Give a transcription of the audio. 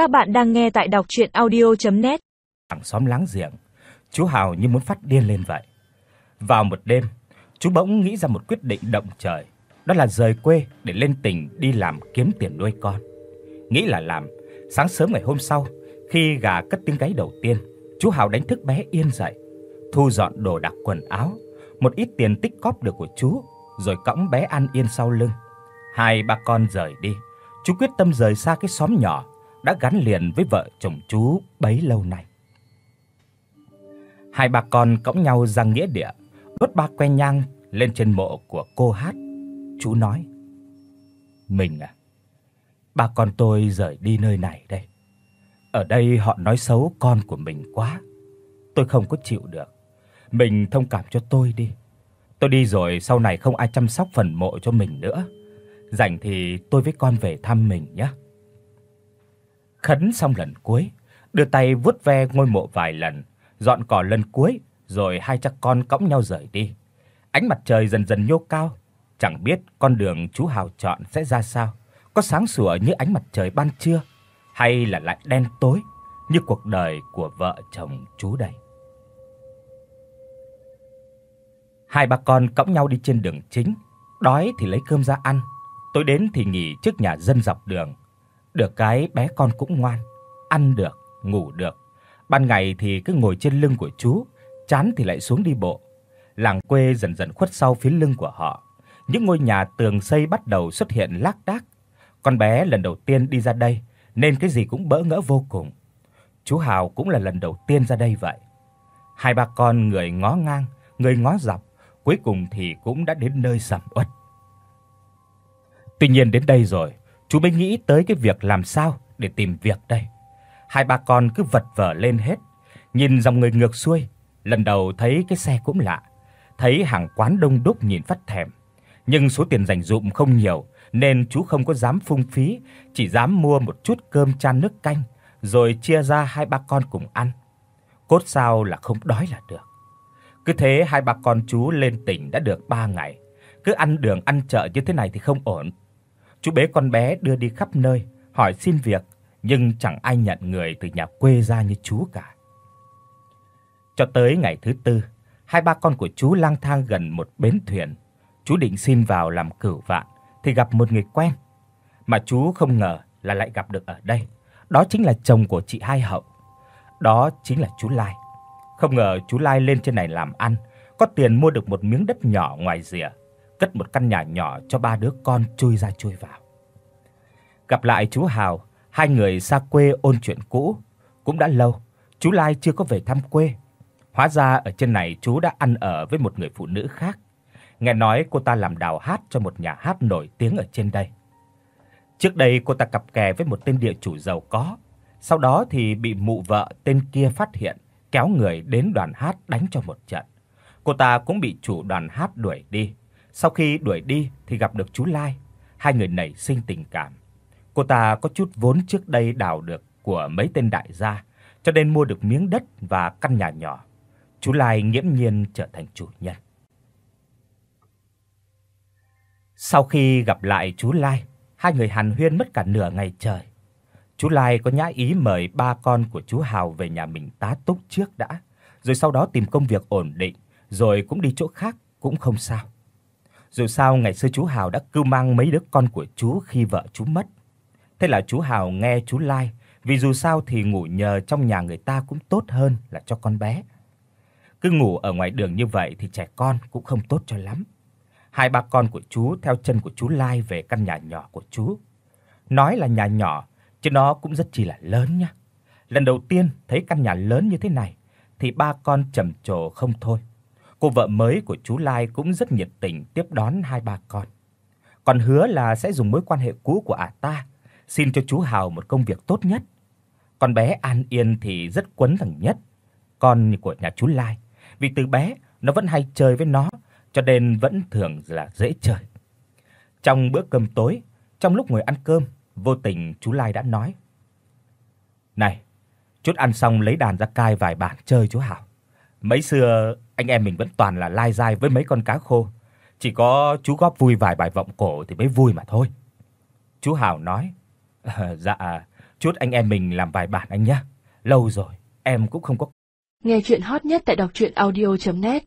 Các bạn đang nghe tại đọc audio net Hàng xóm láng giềng, chú Hào như muốn phát điên lên vậy. Vào một đêm, chú bỗng nghĩ ra một quyết định động trời, đó là rời quê để lên tỉnh đi làm kiếm tiền nuôi con. Nghĩ là làm, sáng sớm ngày hôm sau, khi gà cất tiếng gáy đầu tiên, chú Hào đánh thức bé Yên dậy, thu dọn đồ đạc quần áo, một ít tiền tích cóp được của chú, rồi cõng bé An Yên sau lưng. Hai ba con rời đi. Chú quyết tâm rời xa cái xóm nhỏ đã gắn liền với vợ chồng chú bấy lâu nay. Hai bà con cõng nhau ra nghĩa địa, đốt ba que nhang lên trên mộ của cô Hát. Chú nói: "Mình à, bà con tôi rời đi nơi này đây. Ở đây họ nói xấu con của mình quá. Tôi không có chịu được. Mình thông cảm cho tôi đi. Tôi đi rồi sau này không ai chăm sóc phần mộ cho mình nữa. Rảnh thì tôi với con về thăm mình nhé." Khấn xong lần cuối, đưa tay vuốt ve ngôi mộ vài lần, dọn cỏ lần cuối, rồi hai cha con cõng nhau rời đi. Ánh mặt trời dần dần nhô cao, chẳng biết con đường chú Hào chọn sẽ ra sao, có sáng sủa như ánh mặt trời ban trưa hay là lại đen tối như cuộc đời của vợ chồng chú đây. Hai bà con cõng nhau đi trên đường chính, đói thì lấy cơm ra ăn, tối đến thì nghỉ trước nhà dân dọc đường. Được cái bé con cũng ngoan, ăn được, ngủ được. Ban ngày thì cứ ngồi trên lưng của chú, chán thì lại xuống đi bộ. Làng quê dần dần khuất sau phía lưng của họ. Những ngôi nhà tường xây bắt đầu xuất hiện lác đác. Con bé lần đầu tiên đi ra đây nên cái gì cũng bỡ ngỡ vô cùng. Chú Hào cũng là lần đầu tiên ra đây vậy. Hai ba con người ngó ngang, người ngó dọc, cuối cùng thì cũng đã đến nơi sầm uất. Tuy nhiên đến đây rồi, chú mới nghĩ tới cái việc làm sao để tìm việc đây. Hai ba con cứ vật vờ lên hết, nhìn dòng người ngược xuôi, lần đầu thấy cái xe cũng lạ, thấy hàng quán đông đúc nhìn phát thèm. Nhưng số tiền dành dụm không nhiều nên chú không có dám phung phí, chỉ dám mua một chút cơm chan nước canh rồi chia ra hai ba con cùng ăn. Cốt sao là không đói là được. Cứ thế hai ba con chú lên tỉnh đã được 3 ngày. Cứ ăn đường ăn chợ như thế này thì không ổn. Chú bế con bé đưa đi khắp nơi, hỏi xin việc, nhưng chẳng ai nhận người từ nhà quê ra như chú cả. Cho tới ngày thứ tư, hai ba con của chú lang thang gần một bến thuyền. Chú định xin vào làm cửu vạn thì gặp một người quen, mà chú không ngờ là lại gặp được ở đây. Đó chính là chồng của chị Hai Hậu. Đó chính là chú Lai. Không ngờ chú Lai lên trên này làm ăn, có tiền mua được một miếng đất nhỏ ngoài rìa cất một căn nhà nhỏ cho ba đứa con chui ra chui vào. Gặp lại chú Hào, hai người xa quê ôn chuyện cũ, cũng đã lâu, chú Lai chưa có về thăm quê. Hóa ra ở trên này chú đã ăn ở với một người phụ nữ khác. Nghe nói cô ta làm đào hát cho một nhà hát nổi tiếng ở trên đây. Trước đây cô ta cặp kè với một tên địa chủ giàu có, sau đó thì bị mụ vợ tên kia phát hiện, kéo người đến đoàn hát đánh cho một trận. Cô ta cũng bị chủ đoàn hát đuổi đi. Sau khi đuổi đi thì gặp được chú Lai, hai người nảy sinh tình cảm. Cô ta có chút vốn trước đây đào được của mấy tên đại gia, cho nên mua được miếng đất và căn nhà nhỏ. Chú Lai nghiễm nhiên trở thành chủ nhân. Sau khi gặp lại chú Lai, hai người hàn huyên mất cả nửa ngày trời. Chú Lai có nhã ý mời ba con của chú Hào về nhà mình tá túc trước đã, rồi sau đó tìm công việc ổn định, rồi cũng đi chỗ khác cũng không sao. Dù sao ngày xưa chú Hào đã cưu mang mấy đứa con của chú khi vợ chú mất. Thế là chú Hào nghe chú Lai, vì dù sao thì ngủ nhờ trong nhà người ta cũng tốt hơn là cho con bé. Cứ ngủ ở ngoài đường như vậy thì trẻ con cũng không tốt cho lắm. Hai ba con của chú theo chân của chú Lai về căn nhà nhỏ của chú. Nói là nhà nhỏ, chứ nó cũng rất chi là lớn nha. Lần đầu tiên thấy căn nhà lớn như thế này thì ba con trầm trồ không thôi. Cô vợ mới của chú Lai cũng rất nhiệt tình tiếp đón hai bà con. Còn hứa là sẽ dùng mối quan hệ cũ của ả ta xin cho chú Hào một công việc tốt nhất. Con bé An Yên thì rất quấn thằng nhất, con của nhà chú Lai, vì từ bé nó vẫn hay chơi với nó, cho nên vẫn thường là dễ chơi. Trong bữa cơm tối, trong lúc ngồi ăn cơm, vô tình chú Lai đã nói: "Này, chút ăn xong lấy đàn ra cai vài bản chơi chú Hào. Mấy xưa anh em mình vẫn toàn là lai dai với mấy con cá khô, chỉ có chú góp vui vài bài vọng cổ thì mới vui mà thôi." Chú Hào nói: ờ, "Dạ, chút anh em mình làm vài bản anh nhé. Lâu rồi em cũng không có Nghe chuyện hot nhất tại đọc audio net